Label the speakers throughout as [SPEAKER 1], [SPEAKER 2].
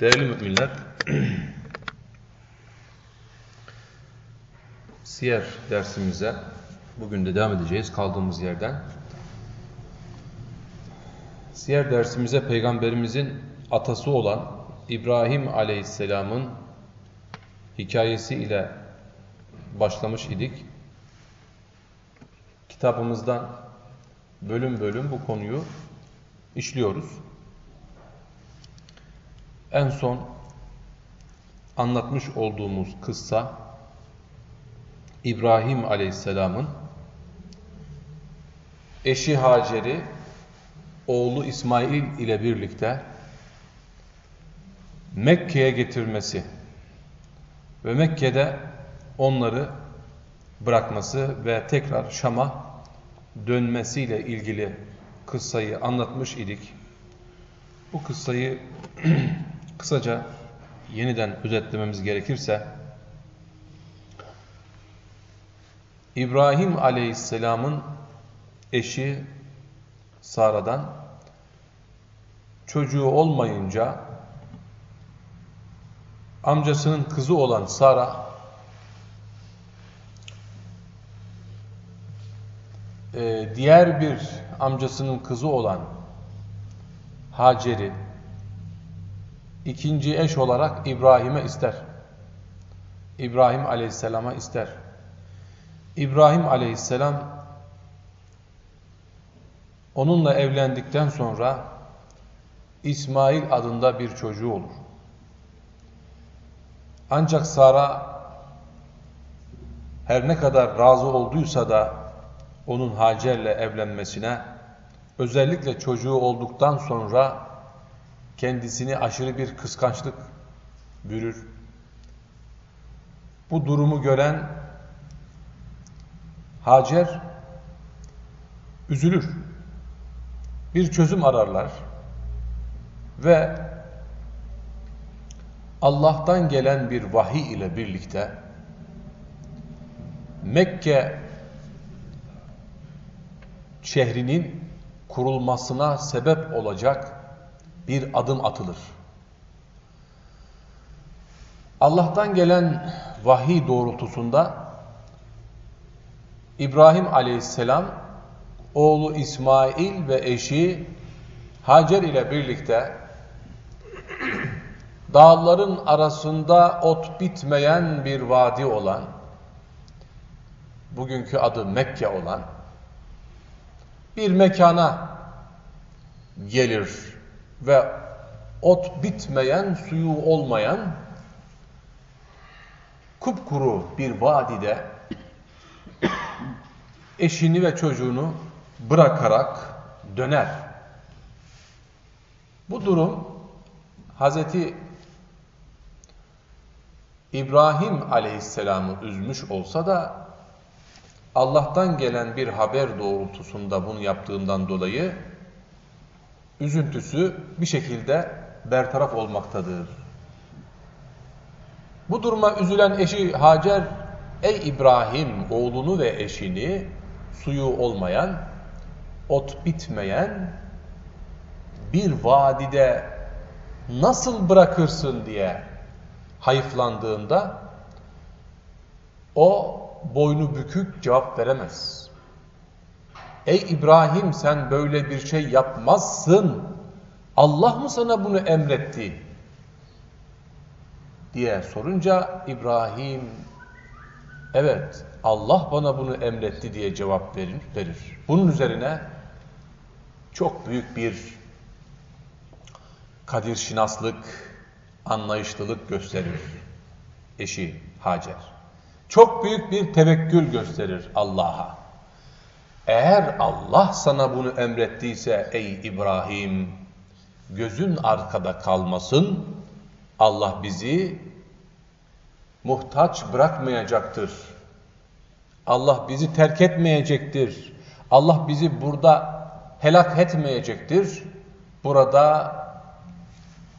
[SPEAKER 1] Değerli müminler, Siyer dersimize bugün de devam edeceğiz kaldığımız yerden. Siyer dersimize Peygamberimizin atası olan İbrahim Aleyhisselam'ın hikayesi ile başlamış idik. Kitabımızdan bölüm bölüm bu konuyu işliyoruz. En son anlatmış olduğumuz kıssa İbrahim Aleyhisselam'ın eşi Hacer'i oğlu İsmail ile birlikte Mekke'ye getirmesi ve Mekke'de onları bırakması ve tekrar Şam'a dönmesiyle ilgili kıssayı anlatmış idik. Bu kıssayı kısaca yeniden özetlememiz gerekirse İbrahim Aleyhisselam'ın eşi Sara'dan çocuğu olmayınca amcasının kızı olan Sara e, diğer bir amcasının kızı olan Hacer'i ikinci eş olarak İbrahim'e ister. İbrahim Aleyhisselam'a ister. İbrahim Aleyhisselam onunla evlendikten sonra İsmail adında bir çocuğu olur. Ancak Sara her ne kadar razı olduysa da onun Hacer'le evlenmesine özellikle çocuğu olduktan sonra kendisini aşırı bir kıskançlık bürür. Bu durumu gören Hacer üzülür. Bir çözüm ararlar ve Allah'tan gelen bir vahiy ile birlikte Mekke şehrinin kurulmasına sebep olacak bir adım atılır. Allah'tan gelen vahiy doğrultusunda İbrahim aleyhisselam oğlu İsmail ve eşi Hacer ile birlikte dağların arasında ot bitmeyen bir vadi olan bugünkü adı Mekke olan bir mekana gelir ve ot bitmeyen, suyu olmayan kupkuru bir vadide eşini ve çocuğunu bırakarak döner. Bu durum Hazreti İbrahim Aleyhisselam'ı üzmüş olsa da Allah'tan gelen bir haber doğrultusunda bunu yaptığından dolayı üzüntüsü bir şekilde bertaraf olmaktadır. Bu duruma üzülen eşi Hacer, ey İbrahim oğlunu ve eşini suyu olmayan, ot bitmeyen bir vadide nasıl bırakırsın diye hayıflandığında o boynu bükük cevap veremez. Ey İbrahim sen böyle bir şey yapmazsın. Allah mı sana bunu emretti? diye sorunca İbrahim evet Allah bana bunu emretti diye cevap verir. verir. Bunun üzerine çok büyük bir kadir şinaslık, anlayışlılık gösterir eşi Hacer. Çok büyük bir tevekkül gösterir Allah'a. Eğer Allah sana bunu emrettiyse ey İbrahim, gözün arkada kalmasın, Allah bizi muhtaç bırakmayacaktır. Allah bizi terk etmeyecektir. Allah bizi burada helak etmeyecektir. Burada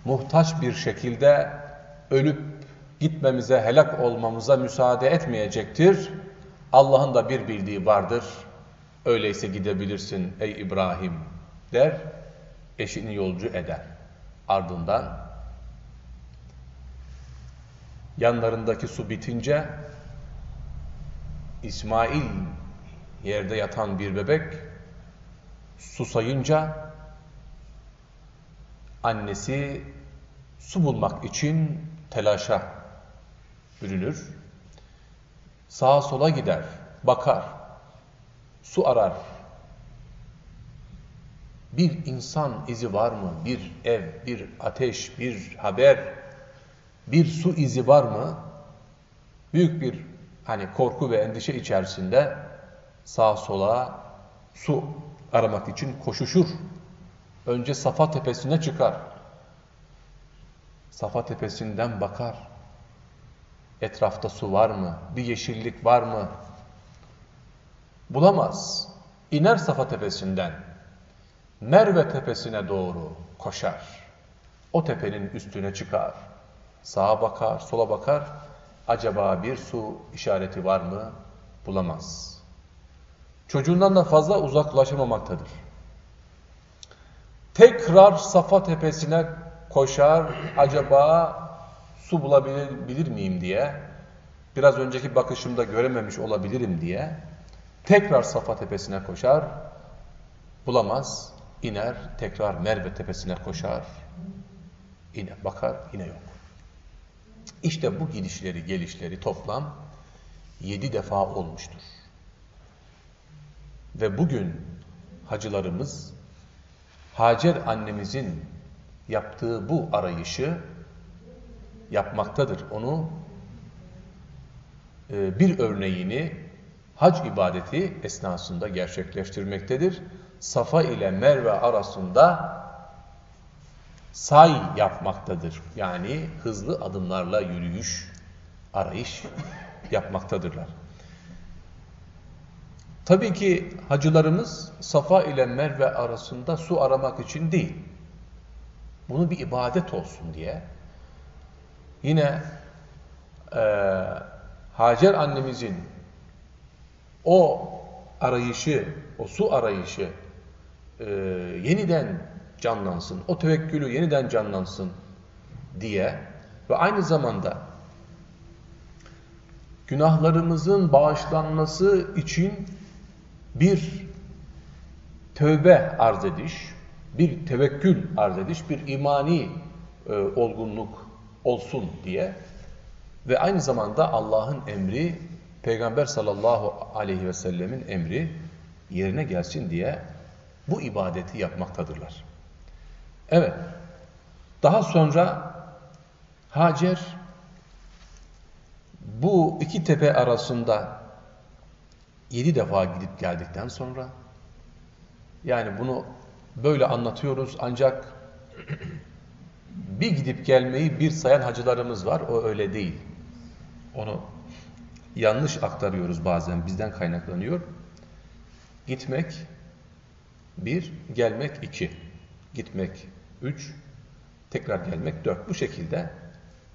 [SPEAKER 1] muhtaç bir şekilde ölüp gitmemize, helak olmamıza müsaade etmeyecektir. Allah'ın da bir bildiği vardır. Öyleyse gidebilirsin ey İbrahim der, eşini yolcu eder. Ardından yanlarındaki su bitince İsmail yerde yatan bir bebek susayınca annesi su bulmak için telaşa bürünür. Sağa sola gider, bakar, su arar. Bir insan izi var mı? Bir ev, bir ateş, bir haber, bir su izi var mı? Büyük bir hani korku ve endişe içerisinde sağa sola su aramak için koşuşur. Önce Safa tepesine çıkar. Safa tepesinden bakar. Etrafta su var mı? Bir yeşillik var mı? Bulamaz. İner Safa tepesinden. Merve tepesine doğru koşar. O tepenin üstüne çıkar. Sağa bakar, sola bakar. Acaba bir su işareti var mı? Bulamaz. Çocuğundan da fazla uzaklaşamamaktadır. Tekrar Safa tepesine koşar, acaba su bulabilir miyim diye, biraz önceki bakışımda görememiş olabilirim diye, tekrar Safa tepesine koşar, bulamaz, iner, tekrar Merve tepesine koşar, yine bakar, yine yok. İşte bu gidişleri, gelişleri toplam yedi defa olmuştur. Ve bugün hacılarımız Hacer annemizin yaptığı bu arayışı yapmaktadır. Onu e, bir örneğini hac ibadeti esnasında gerçekleştirmektedir. Safa ile Merve arasında say yapmaktadır. Yani hızlı adımlarla yürüyüş, arayış yapmaktadırlar. Tabii ki hacılarımız Safa ile Merve arasında su aramak için değil. Bunu bir ibadet olsun diye. Yine e, Hacer annemizin o arayışı, o su arayışı e, yeniden canlansın, o tevekkülü yeniden canlansın diye ve aynı zamanda günahlarımızın bağışlanması için bir tövbe arz ediş, bir tevekkül arz ediş, bir imani e, olgunluk olsun diye ve aynı zamanda Allah'ın emri, Peygamber sallallahu aleyhi ve sellemin emri yerine gelsin diye bu ibadeti yapmaktadırlar. Evet, daha sonra Hacer bu iki tepe arasında yedi defa gidip geldikten sonra yani bunu böyle anlatıyoruz ancak bir gidip gelmeyi bir sayan hacılarımız var. O öyle değil. Onu yanlış aktarıyoruz bazen. Bizden kaynaklanıyor. Gitmek bir, gelmek iki. Gitmek üç, tekrar gelmek dört. Bu şekilde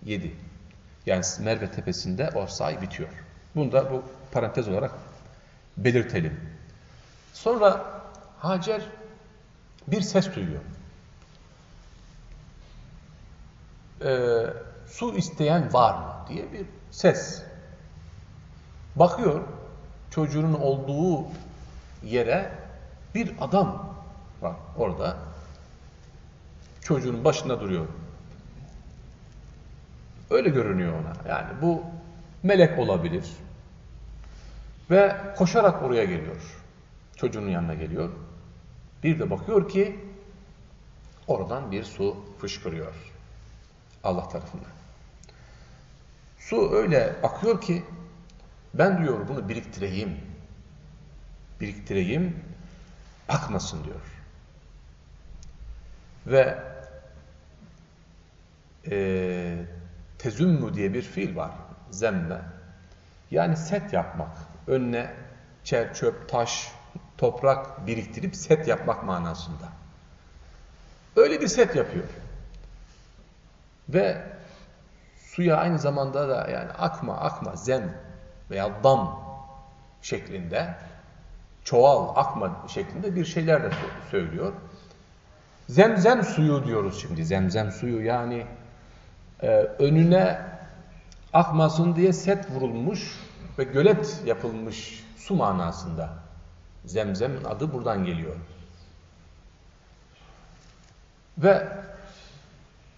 [SPEAKER 1] yedi. Yani Merve tepesinde o say bitiyor. Bunu da bu parantez olarak belirtelim. Sonra Hacer bir ses duyuyor. Ee, su isteyen var mı diye bir ses. Bakıyor çocuğunun olduğu yere bir adam var orada. Çocuğun başında duruyor. Öyle görünüyor ona. Yani bu melek olabilir. Ve koşarak oraya geliyor. Çocuğunun yanına geliyor. Bir de bakıyor ki oradan bir su fışkırıyor. Allah tarafından. Su öyle akıyor ki ben diyor bunu biriktireyim. Biriktireyim akmasın diyor. Ve e, tezümmü diye bir fiil var. Zemme. Yani set yapmak. Önüne çer, çöp, taş, toprak biriktirip set yapmak manasında. Öyle bir set yapıyor. Ve suya aynı zamanda da yani akma, akma, zem veya dam şeklinde çoğal, akma şeklinde bir şeyler de söylüyor. Zemzem suyu diyoruz şimdi. Zemzem suyu yani e, önüne akmasın diye set vurulmuş ve gölet yapılmış su manasında. Zemzem'in adı buradan geliyor. Ve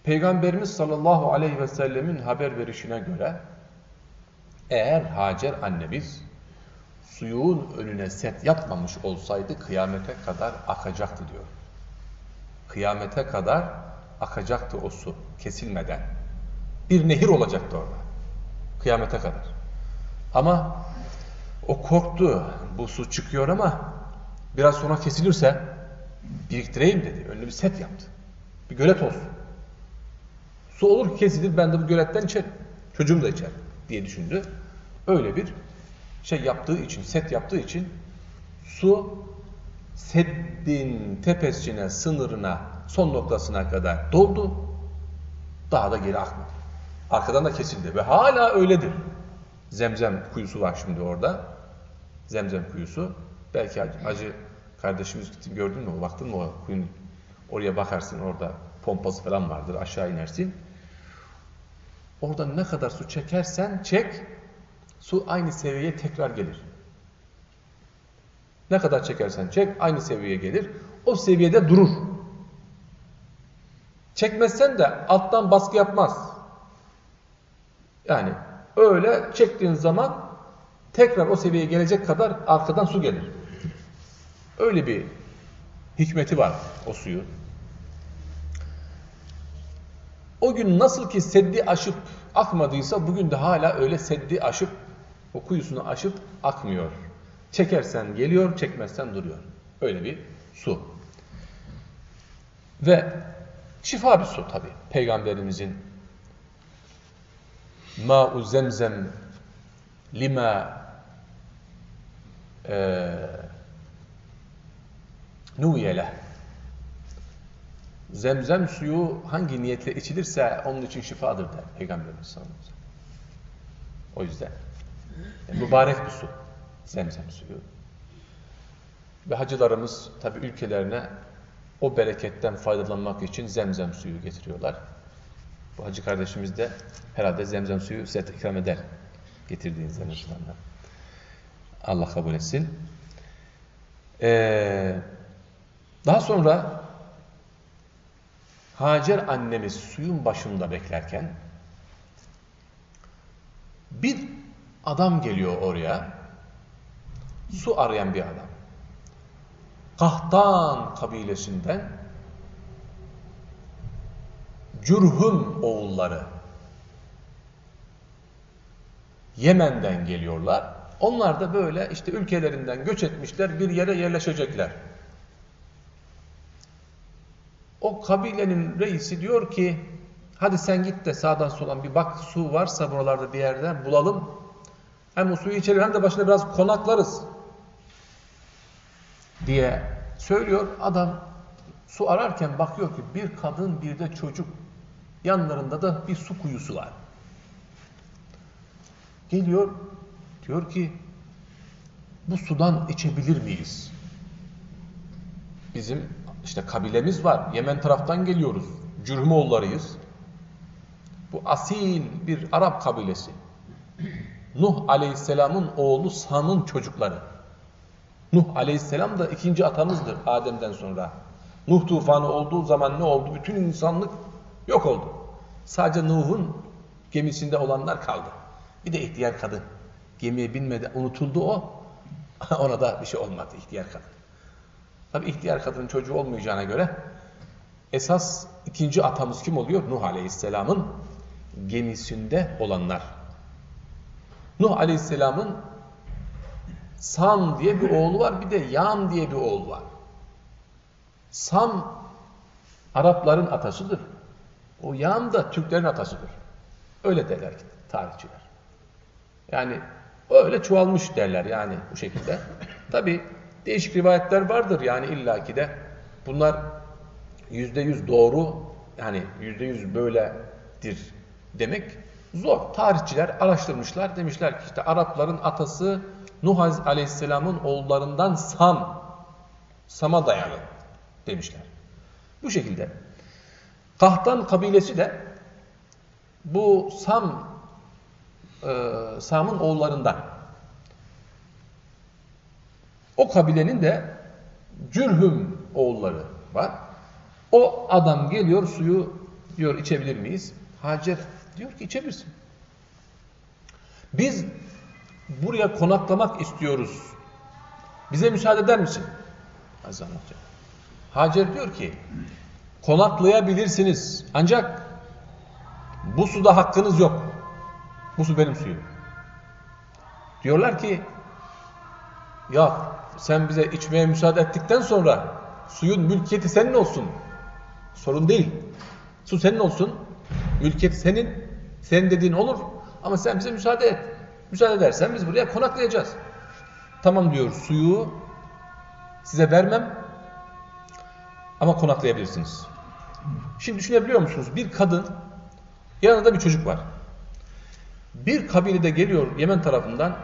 [SPEAKER 1] Peygamberimiz sallallahu aleyhi ve sellemin haber verişine göre eğer Hacer annemiz suyun önüne set yapmamış olsaydı kıyamete kadar akacaktı diyor. Kıyamete kadar akacaktı o su kesilmeden. Bir nehir olacaktı orada. Kıyamete kadar. Ama o korktu. Bu su çıkıyor ama biraz sonra kesilirse biriktireyim dedi. Önüne bir set yaptı. Bir gölet olsun. Su olur kesilir ben de bu göletten içerim. Çocuğum da içer diye düşündü. Öyle bir şey yaptığı için, set yaptığı için su seddin tepesine, sınırına, son noktasına kadar doldu. Daha da geri akmadı. Arkadan da kesildi ve hala öyledir. Zemzem kuyusu var şimdi orada. Zemzem kuyusu. Belki acı kardeşimiz gittin gördün mü? Baktın mı o kuyunun? Oraya bakarsın orada pompası falan vardır. Aşağı inersin. Orada ne kadar su çekersen çek su aynı seviyeye tekrar gelir. Ne kadar çekersen çek aynı seviyeye gelir. O seviyede durur. Çekmezsen de alttan baskı yapmaz. Yani öyle çektiğin zaman tekrar o seviyeye gelecek kadar arkadan su gelir. Öyle bir hikmeti var o suyu. O gün nasıl ki seddi aşıp akmadıysa bugün de hala öyle seddi aşıp o kuyusunu aşıp akmıyor. Çekersen geliyor, çekmezsen duruyor. Öyle bir su. Ve şifa bir su tabi. Peygamberimizin ma'u zemzem lima e, nuyeleh Zemzem suyu hangi niyetle içilirse onun için şifadır der Peygamberimiz sallallahu aleyhi ve sellem. O yüzden yani mübarek bir su. Zemzem suyu. Ve hacılarımız tabi ülkelerine o bereketten faydalanmak için zemzem suyu getiriyorlar. Bu hacı kardeşimiz de herhalde zemzem suyu size ikram eder. Getirdiğiniz zaman. Allah kabul etsin. Ee, daha sonra Hacer annemiz suyun başında beklerken bir adam geliyor oraya. Su arayan bir adam. Kahtan kabilesinden Cürhüm oğulları Yemen'den geliyorlar. Onlar da böyle işte ülkelerinden göç etmişler bir yere yerleşecekler. O kabilenin reisi diyor ki hadi sen git de sağdan soldan bir bak su varsa buralarda bir yerde bulalım. Hem o suyu içelim hem de başına biraz konaklarız diye söylüyor. Adam su ararken bakıyor ki bir kadın bir de çocuk yanlarında da bir su kuyusu var. Geliyor diyor ki bu sudan içebilir miyiz? Bizim işte kabilemiz var. Yemen taraftan geliyoruz. Cürhümoğullarıyız. Bu asil bir Arap kabilesi. Nuh aleyhisselamın oğlu Sam'ın çocukları. Nuh aleyhisselam da ikinci atamızdır Adem'den sonra. Nuh tufanı olduğu zaman ne oldu? Bütün insanlık yok oldu. Sadece Nuh'un gemisinde olanlar kaldı. Bir de ihtiyar kadın. Gemiye binmedi, unutuldu o. Ona da bir şey olmadı ihtiyar kadın. Tabi ihtiyar kadının çocuğu olmayacağına göre esas ikinci atamız kim oluyor? Nuh Aleyhisselam'ın gemisinde olanlar. Nuh Aleyhisselam'ın Sam diye bir oğlu var bir de Yam diye bir oğlu var. Sam Arapların atasıdır. O Yam da Türklerin atasıdır. Öyle derler tarihçiler. Yani öyle çoğalmış derler yani bu şekilde. Tabi Değişik rivayetler vardır yani illaki de. Bunlar yüzde yüz doğru yani yüzde yüz böyledir demek zor. Tarihçiler araştırmışlar. Demişler ki işte Arapların atası Nuh Aleyhisselam'ın oğullarından Sam. Sam'a dayalı demişler. Bu şekilde. Kahtan kabilesi de bu Sam e, Sam'ın oğullarından. O kabilenin de Cürhüm oğulları var. O adam geliyor suyu diyor içebilir miyiz? Hacer diyor ki içebilirsin. Biz buraya konaklamak istiyoruz. Bize müsaade eder misin? Hocam. Hacer diyor ki konaklayabilirsiniz ancak bu suda hakkınız yok. Bu su benim suyum. Diyorlar ki ya sen bize içmeye müsaade ettikten sonra suyun mülkiyeti senin olsun. Sorun değil. Su senin olsun. Mülkiyet senin. Senin dediğin olur. Ama sen bize müsaade et. Müsaade edersen biz buraya konaklayacağız. Tamam diyor suyu size vermem ama konaklayabilirsiniz. Şimdi düşünebiliyor musunuz? Bir kadın yanında bir çocuk var. Bir kabilede geliyor Yemen tarafından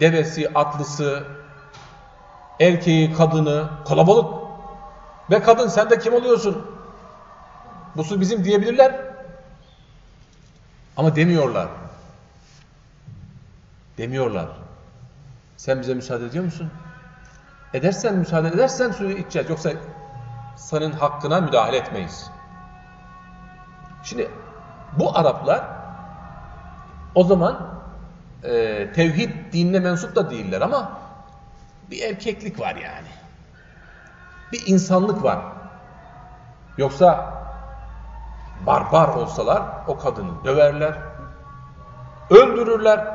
[SPEAKER 1] devesi, atlısı, erkeği, kadını, kalabalık. Ve kadın sen de kim oluyorsun? Bu su bizim diyebilirler. Ama demiyorlar. Demiyorlar. Sen bize müsaade ediyor musun? Edersen, müsaade edersen suyu içeceğiz. Yoksa senin hakkına müdahale etmeyiz. Şimdi bu Araplar o zaman e, tevhid dinine mensup da değiller ama bir erkeklik var yani. Bir insanlık var. Yoksa barbar olsalar o kadını döverler, öldürürler,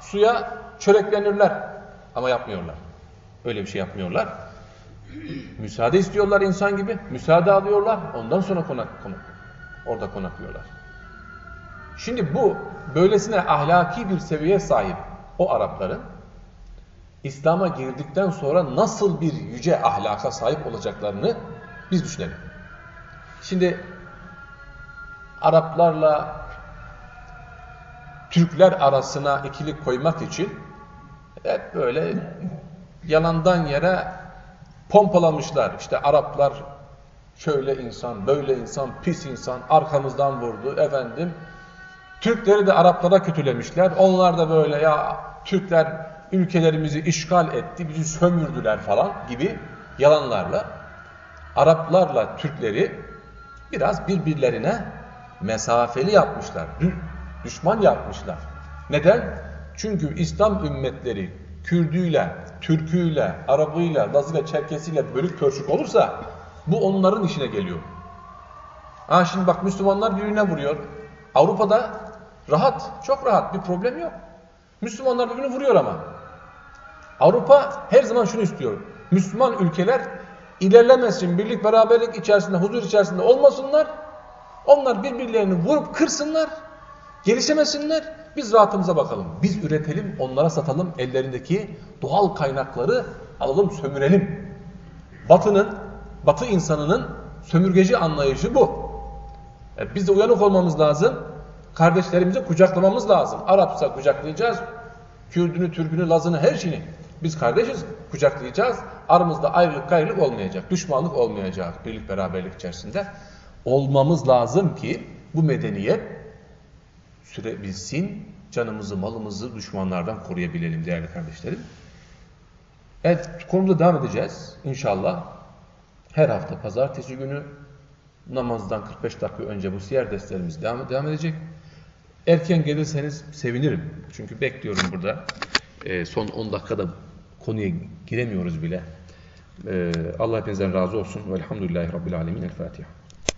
[SPEAKER 1] suya çöreklenirler. Ama yapmıyorlar. Öyle bir şey yapmıyorlar. Müsaade istiyorlar insan gibi. Müsaade alıyorlar. Ondan sonra konak, konak, orada konaklıyorlar. Şimdi bu böylesine ahlaki bir seviyeye sahip o Arapların İslam'a girdikten sonra nasıl bir yüce ahlaka sahip olacaklarını biz düşünelim. Şimdi Araplarla Türkler arasına ikilik koymak için hep böyle yalandan yere pompalamışlar. İşte Araplar şöyle insan, böyle insan, pis insan, arkamızdan vurdu efendim. Türkleri de Araplara kötülemişler. Onlar da böyle ya Türkler ülkelerimizi işgal etti, bizi sömürdüler falan gibi yalanlarla Araplarla Türkleri biraz birbirlerine mesafeli yapmışlar. Düşman yapmışlar. Neden? Çünkü İslam ümmetleri Kürdüyle, Türküyle, Arabıyla, Lazıyla, Çerkesiyle bölük pörçük olursa bu onların işine geliyor. Ha şimdi bak Müslümanlar birbirine vuruyor. Avrupa'da rahat, çok rahat bir problem yok. Müslümanlar birbirini vuruyor ama. Avrupa her zaman şunu istiyor. Müslüman ülkeler ilerlemesin, birlik beraberlik içerisinde, huzur içerisinde olmasınlar. Onlar birbirlerini vurup kırsınlar, gelişemesinler. Biz rahatımıza bakalım. Biz üretelim, onlara satalım. Ellerindeki doğal kaynakları alalım, sömürelim. Batının, batı insanının sömürgeci anlayışı bu. E biz de uyanık olmamız lazım. Kardeşlerimizi kucaklamamız lazım. Arapsa kucaklayacağız. Kürdünü, Türkünü, Lazını, her şeyini. Biz kardeşiz, kucaklayacağız. Aramızda ayrılık, gayrılık olmayacak. Düşmanlık olmayacak birlik, beraberlik içerisinde. Olmamız lazım ki bu medeniyet sürebilsin, canımızı, malımızı düşmanlardan koruyabilelim değerli kardeşlerim. Evet, konumuza devam edeceğiz inşallah. Her hafta pazartesi günü namazdan 45 dakika önce bu siyer derslerimiz devam, devam edecek. Erken gelirseniz sevinirim. Çünkü bekliyorum burada. E, son 10 dakikada konuya giremiyoruz bile. E, Allah hepinizden razı olsun. Velhamdülillahi Rabbil Alemin. El Fatiha.